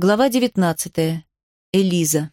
Глава 19. Элиза.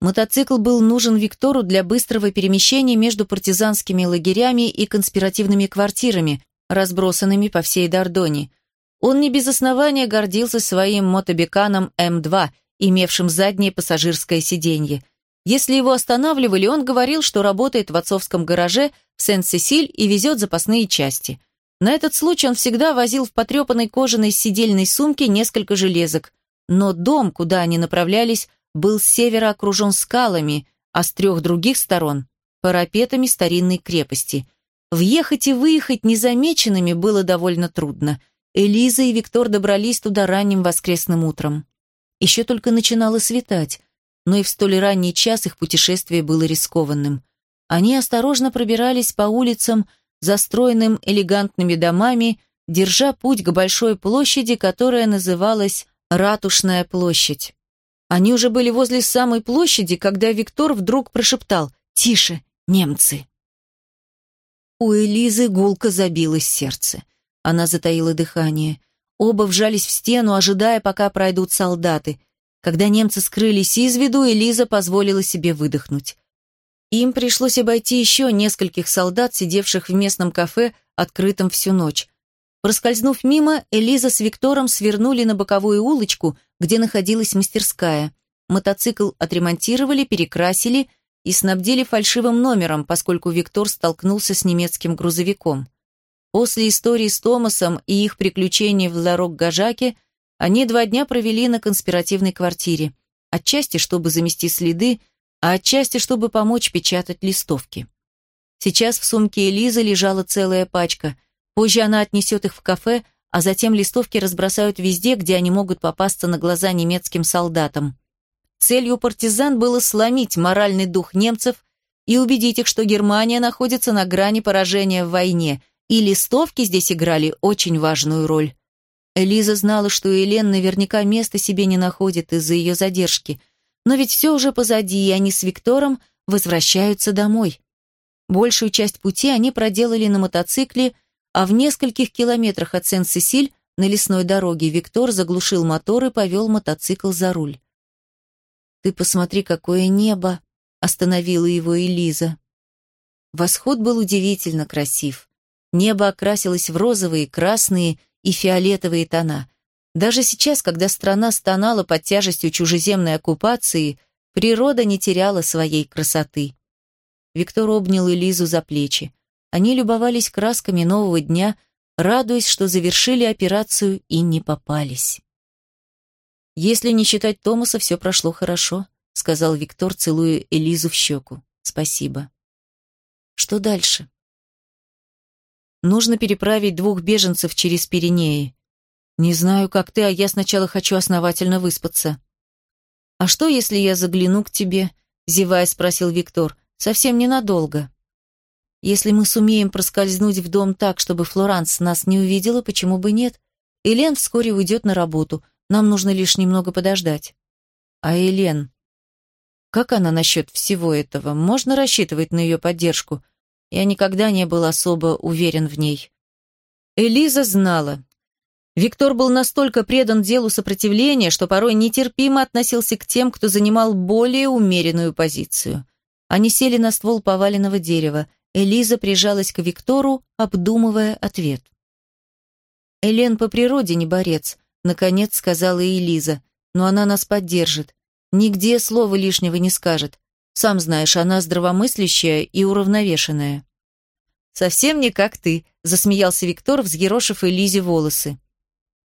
Мотоцикл был нужен Виктору для быстрого перемещения между партизанскими лагерями и конспиративными квартирами, разбросанными по всей Дордоне. Он не без основания гордился своим мотобеканом М2, имевшим заднее пассажирское сиденье. Если его останавливали, он говорил, что работает в отцовском гараже в Сен-Сесиль и везет запасные части. На этот случай он всегда возил в потрепанной кожаной сидельной сумке несколько железок. Но дом, куда они направлялись, был с севера окружен скалами, а с трех других сторон – парапетами старинной крепости. Въехать и выехать незамеченными было довольно трудно. Элиза и Виктор добрались туда ранним воскресным утром. Еще только начинало светать, но и в столь ранний час их путешествие было рискованным. Они осторожно пробирались по улицам, застроенным элегантными домами, держа путь к большой площади, которая называлась Ратушная площадь. Они уже были возле самой площади, когда Виктор вдруг прошептал «Тише, немцы!». У Элизы гулко забилось сердце. Она затаила дыхание. Оба вжались в стену, ожидая, пока пройдут солдаты. Когда немцы скрылись из виду, Элиза позволила себе выдохнуть. Им пришлось обойти еще нескольких солдат, сидевших в местном кафе, открытом всю ночь. Проскользнув мимо, Элиза с Виктором свернули на боковую улочку, где находилась мастерская. Мотоцикл отремонтировали, перекрасили и снабдили фальшивым номером, поскольку Виктор столкнулся с немецким грузовиком. После истории с Томасом и их приключений в Ларок-Гажаке они два дня провели на конспиративной квартире, отчасти чтобы замести следы, а отчасти, чтобы помочь печатать листовки. Сейчас в сумке Элизы лежала целая пачка. Позже она отнесет их в кафе, а затем листовки разбросают везде, где они могут попасться на глаза немецким солдатам. Целью партизан было сломить моральный дух немцев и убедить их, что Германия находится на грани поражения в войне, и листовки здесь играли очень важную роль. Элиза знала, что Елен наверняка места себе не находит из-за ее задержки – но ведь все уже позади, и они с Виктором возвращаются домой. Большую часть пути они проделали на мотоцикле, а в нескольких километрах от Сен-Сесиль на лесной дороге Виктор заглушил мотор и повел мотоцикл за руль. «Ты посмотри, какое небо!» — остановила его Элиза. Восход был удивительно красив. Небо окрасилось в розовые, красные и фиолетовые тона. Даже сейчас, когда страна стонала под тяжестью чужеземной оккупации, природа не теряла своей красоты. Виктор обнял Элизу за плечи. Они любовались красками нового дня, радуясь, что завершили операцию и не попались. «Если не считать Томаса, все прошло хорошо», — сказал Виктор, целуя Элизу в щеку. «Спасибо». «Что дальше?» «Нужно переправить двух беженцев через Пиренеи. «Не знаю, как ты, а я сначала хочу основательно выспаться». «А что, если я загляну к тебе?» — зевая спросил Виктор. «Совсем ненадолго». «Если мы сумеем проскользнуть в дом так, чтобы Флоранс нас не увидела, почему бы нет? Элен вскоре уйдет на работу, нам нужно лишь немного подождать». «А Элен?» «Как она насчет всего этого? Можно рассчитывать на ее поддержку?» Я никогда не был особо уверен в ней. Элиза знала, Виктор был настолько предан делу сопротивления, что порой нетерпимо относился к тем, кто занимал более умеренную позицию. Они сели на ствол поваленного дерева. Элиза прижалась к Виктору, обдумывая ответ. «Элен по природе не борец», — наконец сказала Элиза, «но она нас поддержит. Нигде слова лишнего не скажет. Сам знаешь, она здравомыслящая и уравновешенная». «Совсем не как ты», — засмеялся Виктор, взъерошив Элизе волосы.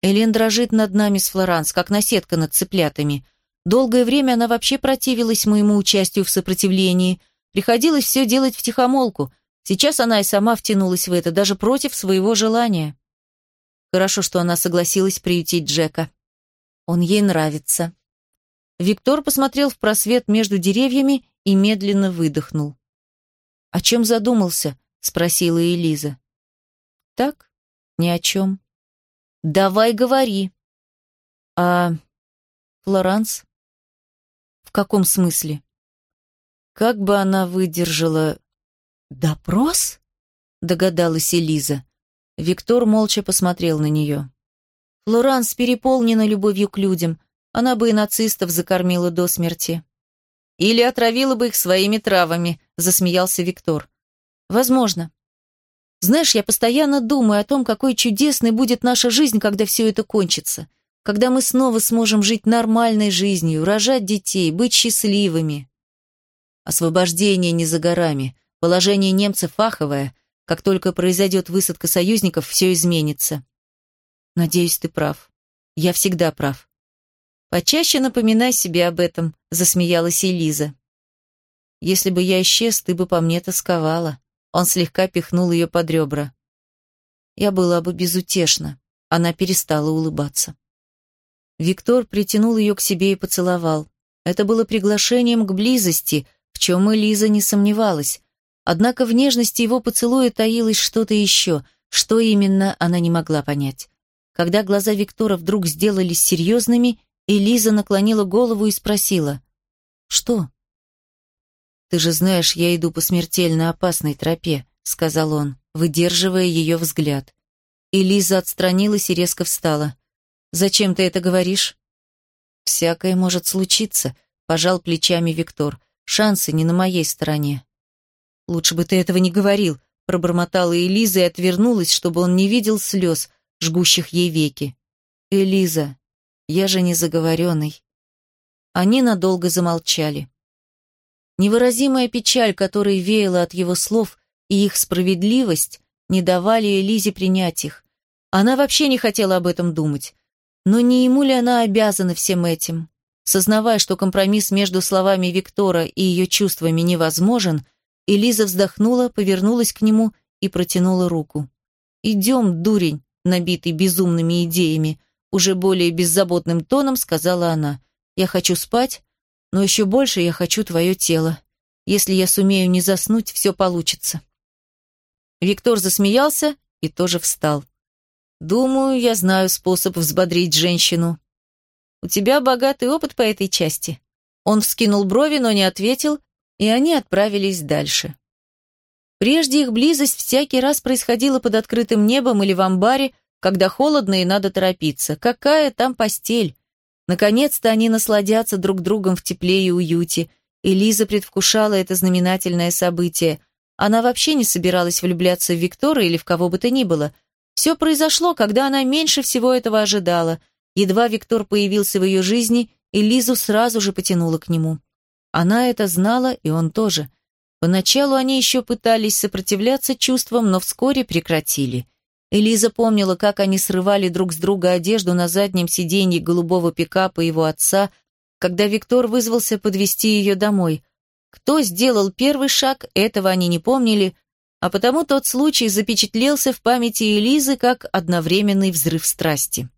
Элен дрожит над нами с Флоранс, как наседка над цыплятами. Долгое время она вообще противилась моему участию в сопротивлении. Приходилось все делать втихомолку. Сейчас она и сама втянулась в это, даже против своего желания. Хорошо, что она согласилась приютить Джека. Он ей нравится. Виктор посмотрел в просвет между деревьями и медленно выдохнул. «О чем задумался?» — спросила Элиза. «Так, ни о чем». «Давай говори». «А Флоранс?» «В каком смысле?» «Как бы она выдержала...» «Допрос?» — догадалась Элиза. Виктор молча посмотрел на нее. Флоранс переполнена любовью к людям. Она бы и нацистов закормила до смерти. Или отравила бы их своими травами, засмеялся Виктор. Возможно. Знаешь, я постоянно думаю о том, какой чудесной будет наша жизнь, когда все это кончится. Когда мы снова сможем жить нормальной жизнью, рожать детей, быть счастливыми. Освобождение не за горами. Положение немцев фаховое. Как только произойдет высадка союзников, все изменится. Надеюсь, ты прав. Я всегда прав. Почаще напоминай себе об этом, засмеялась Элиза. Если бы я исчез, ты бы по мне тосковала. Он слегка пихнул ее под ребра. Я была бы безутешна. Она перестала улыбаться. Виктор притянул ее к себе и поцеловал. Это было приглашением к близости, в чем и Лиза не сомневалась. Однако в нежности его поцелуя таилось что-то еще, что именно она не могла понять. Когда глаза Виктора вдруг сделались серьезными, Элиза наклонила голову и спросила. «Что?» «Ты же знаешь, я иду по смертельно опасной тропе», — сказал он, выдерживая ее взгляд. Элиза отстранилась и резко встала. «Зачем ты это говоришь?» «Всякое может случиться», — пожал плечами Виктор. «Шансы не на моей стороне». «Лучше бы ты этого не говорил», — пробормотала Элиза и отвернулась, чтобы он не видел слез, жгущих ей веки. «Элиза, я же не заговоренный. Они надолго замолчали. Невыразимая печаль, которая веяла от его слов, и их справедливость не давали Элизе принять их. Она вообще не хотела об этом думать. Но не ему ли она обязана всем этим? Сознавая, что компромисс между словами Виктора и ее чувствами невозможен, Элиза вздохнула, повернулась к нему и протянула руку. «Идем, дурень, набитый безумными идеями уже более беззаботным тоном сказала она. «Я хочу спать, но еще больше я хочу твое тело. Если я сумею не заснуть, все получится». Виктор засмеялся и тоже встал. «Думаю, я знаю способ взбодрить женщину». «У тебя богатый опыт по этой части». Он вскинул брови, но не ответил, и они отправились дальше. Прежде их близость всякий раз происходила под открытым небом или в амбаре, когда холодно и надо торопиться. Какая там постель? Наконец-то они насладятся друг другом в тепле и уюте, и предвкушала это знаменательное событие. Она вообще не собиралась влюбляться в Виктора или в кого бы то ни было. Все произошло, когда она меньше всего этого ожидала. Едва Виктор появился в ее жизни, и сразу же потянула к нему. Она это знала, и он тоже. Поначалу они еще пытались сопротивляться чувствам, но вскоре прекратили. Элиза помнила, как они срывали друг с друга одежду на заднем сиденье голубого пикапа его отца, когда Виктор вызвался подвести ее домой. Кто сделал первый шаг, этого они не помнили, а потому тот случай запечатлелся в памяти Элизы как одновременный взрыв страсти.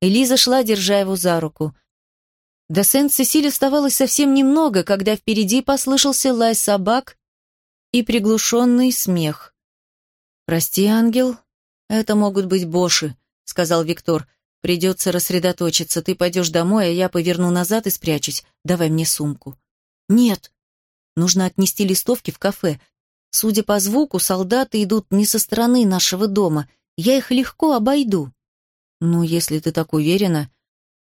Элиза шла, держа его за руку. До Сент-Сесиль оставалось совсем немного, когда впереди послышался лай собак и приглушенный смех. «Прости, ангел», «Это могут быть боши», — сказал Виктор. «Придется рассредоточиться. Ты пойдешь домой, а я поверну назад и спрячусь. Давай мне сумку». «Нет». «Нужно отнести листовки в кафе. Судя по звуку, солдаты идут не со стороны нашего дома. Я их легко обойду». «Ну, если ты так уверена...»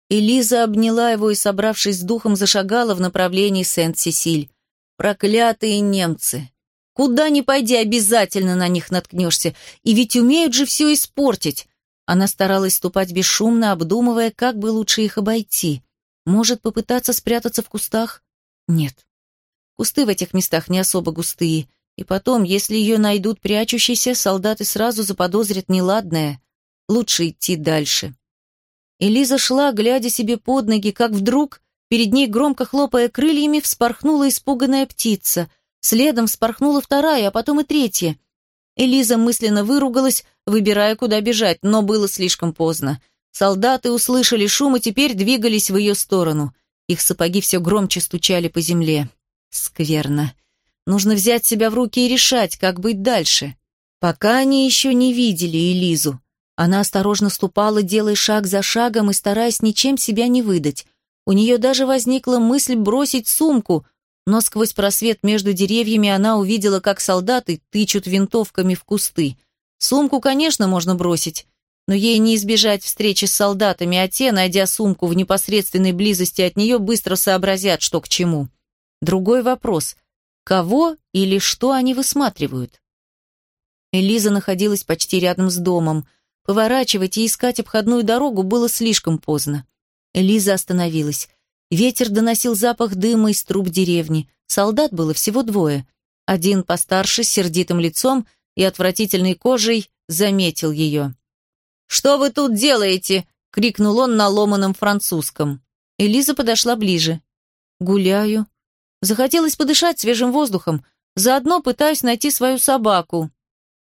Элиза обняла его и, собравшись с духом, зашагала в направлении Сент-Сесиль. «Проклятые немцы! Куда ни пойди, обязательно на них наткнешься. И ведь умеют же все испортить. Она старалась ступать бесшумно, обдумывая, как бы лучше их обойти. Может, попытаться спрятаться в кустах? Нет. Кусты в этих местах не особо густые. И потом, если ее найдут прячущейся, солдаты сразу заподозрят неладное. Лучше идти дальше. Элиза шла, глядя себе под ноги, как вдруг перед ней, громко хлопая крыльями, вспорхнула испуганная птица — Следом вспорхнула вторая, а потом и третья. Элиза мысленно выругалась, выбирая, куда бежать, но было слишком поздно. Солдаты услышали шум и теперь двигались в ее сторону. Их сапоги все громче стучали по земле. Скверно. Нужно взять себя в руки и решать, как быть дальше. Пока они еще не видели Элизу. Она осторожно ступала, делая шаг за шагом и стараясь ничем себя не выдать. У нее даже возникла мысль бросить сумку, но сквозь просвет между деревьями она увидела, как солдаты тычут винтовками в кусты. Сумку, конечно, можно бросить. но ей не избежать встречи с солдатами, а те, найдя сумку в непосредственной близости от нее, быстро сообразят, что к чему. Другой вопрос – кого или что они высматривают? Элиза находилась почти рядом с домом. Поворачивать и искать обходную дорогу было слишком поздно. Элиза остановилась. Ветер доносил запах дыма из труб деревни. Солдат было всего двое. Один постарше, с сердитым лицом и отвратительной кожей, заметил ее. «Что вы тут делаете?» — крикнул он на ломаном французском. Элиза подошла ближе. «Гуляю. Захотелось подышать свежим воздухом. Заодно пытаюсь найти свою собаку».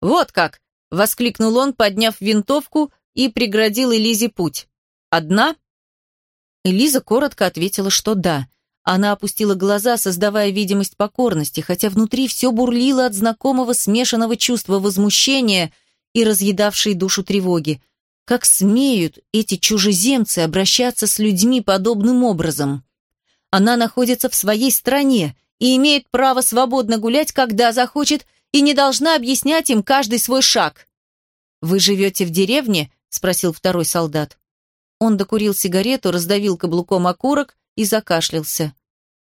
«Вот как!» — воскликнул он, подняв винтовку и преградил Элизе путь. «Одна?» Элиза коротко ответила, что да. Она опустила глаза, создавая видимость покорности, хотя внутри все бурлило от знакомого смешанного чувства возмущения и разъедавшей душу тревоги. Как смеют эти чужеземцы обращаться с людьми подобным образом? Она находится в своей стране и имеет право свободно гулять, когда захочет, и не должна объяснять им каждый свой шаг. «Вы живете в деревне?» – спросил второй солдат. Он докурил сигарету, раздавил каблуком окурок и закашлялся.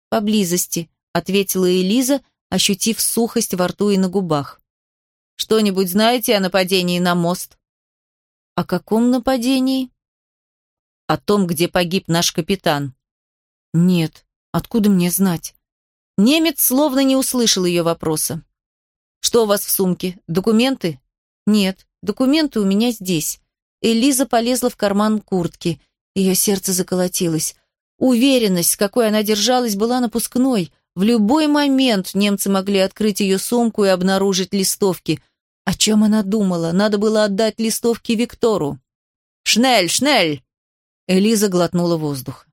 «Поблизости», — ответила Элиза, ощутив сухость во рту и на губах. «Что-нибудь знаете о нападении на мост?» «О каком нападении?» «О том, где погиб наш капитан». «Нет, откуда мне знать?» Немец словно не услышал ее вопроса. «Что у вас в сумке? Документы?» «Нет, документы у меня здесь». Элиза полезла в карман куртки. Ее сердце заколотилось. Уверенность, с какой она держалась, была напускной. В любой момент немцы могли открыть ее сумку и обнаружить листовки. О чем она думала? Надо было отдать листовки Виктору. «Шнель, шнель!» Элиза глотнула воздух.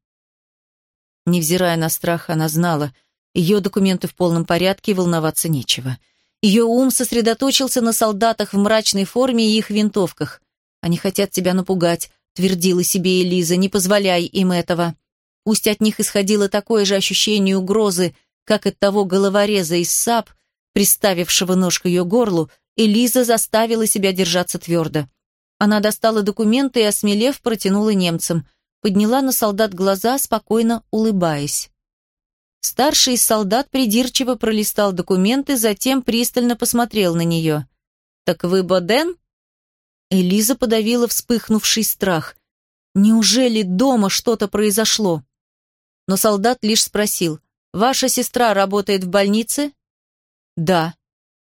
Невзирая на страх, она знала, ее документы в полном порядке и волноваться нечего. Ее ум сосредоточился на солдатах в мрачной форме и их винтовках. «Они хотят тебя напугать», — твердила себе Элиза, — «не позволяй им этого». Пусть от них исходило такое же ощущение угрозы, как от того головореза из САП, приставившего нож к ее горлу, Элиза заставила себя держаться твердо. Она достала документы и, осмелев, протянула немцам. Подняла на солдат глаза, спокойно улыбаясь. Старший из солдат придирчиво пролистал документы, затем пристально посмотрел на нее. «Так вы Боден?» Элиза подавила вспыхнувший страх. Неужели дома что-то произошло? Но солдат лишь спросил, «Ваша сестра работает в больнице?» «Да».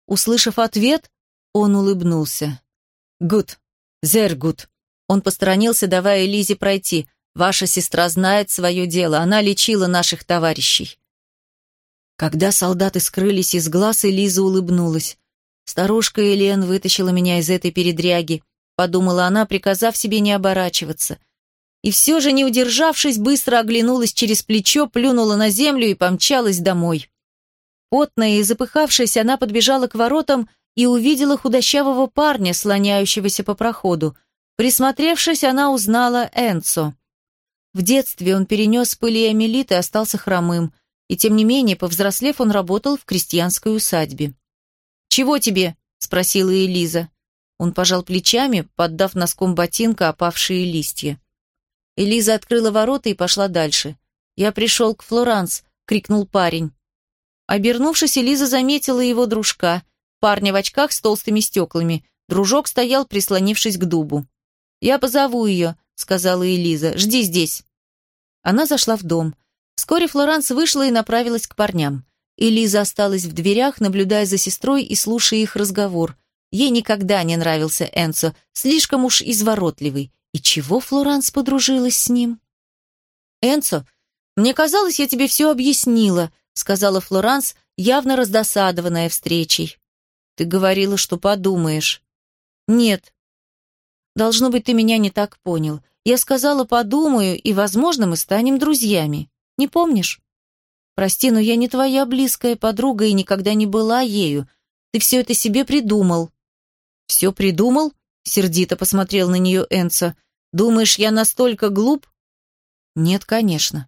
Услышав ответ, он улыбнулся. «Гуд, зер гуд». Он посторонился, давая Элизе пройти. «Ваша сестра знает свое дело, она лечила наших товарищей». Когда солдаты скрылись из глаз, Элиза улыбнулась. Старушка Элен вытащила меня из этой передряги, подумала она, приказав себе не оборачиваться. И все же, не удержавшись, быстро оглянулась через плечо, плюнула на землю и помчалась домой. Потная и запыхавшаяся, она подбежала к воротам и увидела худощавого парня, слоняющегося по проходу. Присмотревшись, она узнала Энцо. В детстве он перенес полиомиелит и остался хромым, и тем не менее, повзрослев, он работал в крестьянской усадьбе. «Чего тебе?» — спросила Элиза. Он пожал плечами, поддав носком ботинка опавшие листья. Элиза открыла ворота и пошла дальше. «Я пришел к Флоранс», — крикнул парень. Обернувшись, Элиза заметила его дружка, парня в очках с толстыми стеклами. Дружок стоял, прислонившись к дубу. «Я позову ее», — сказала Элиза. «Жди здесь». Она зашла в дом. Вскоре Флоранс вышла и направилась к парням. Элиза осталась в дверях, наблюдая за сестрой и слушая их разговор. Ей никогда не нравился Энцо, слишком уж изворотливый. И чего Флоранс подружилась с ним? «Энцо, мне казалось, я тебе все объяснила», сказала Флоранс, явно раздосадованная встречей. «Ты говорила, что подумаешь». «Нет». «Должно быть, ты меня не так понял. Я сказала, подумаю, и, возможно, мы станем друзьями. Не помнишь?» Прости, но я не твоя близкая подруга и никогда не была ею. Ты все это себе придумал». «Все придумал?» — сердито посмотрел на нее Энцо. «Думаешь, я настолько глуп?» «Нет, конечно».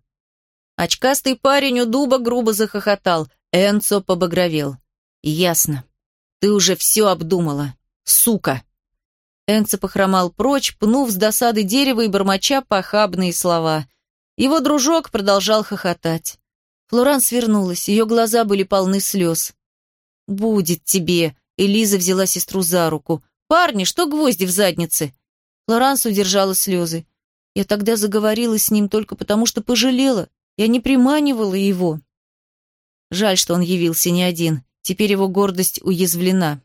Очкастый парень у дуба грубо захохотал. Энцо побагровел. «Ясно. Ты уже все обдумала. Сука!» Энце похромал прочь, пнув с досады дерево и бормоча похабные слова. Его дружок продолжал хохотать. Флоран свернулась, ее глаза были полны слез. «Будет тебе!» — Элиза взяла сестру за руку. «Парни, что гвозди в заднице?» Флоранс удержала слезы. «Я тогда заговорила с ним только потому, что пожалела. Я не приманивала его». Жаль, что он явился не один. Теперь его гордость уязвлена.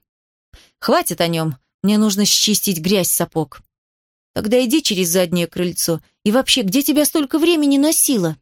«Хватит о нем. Мне нужно счистить грязь сапог». «Тогда иди через заднее крыльцо. И вообще, где тебя столько времени носило?»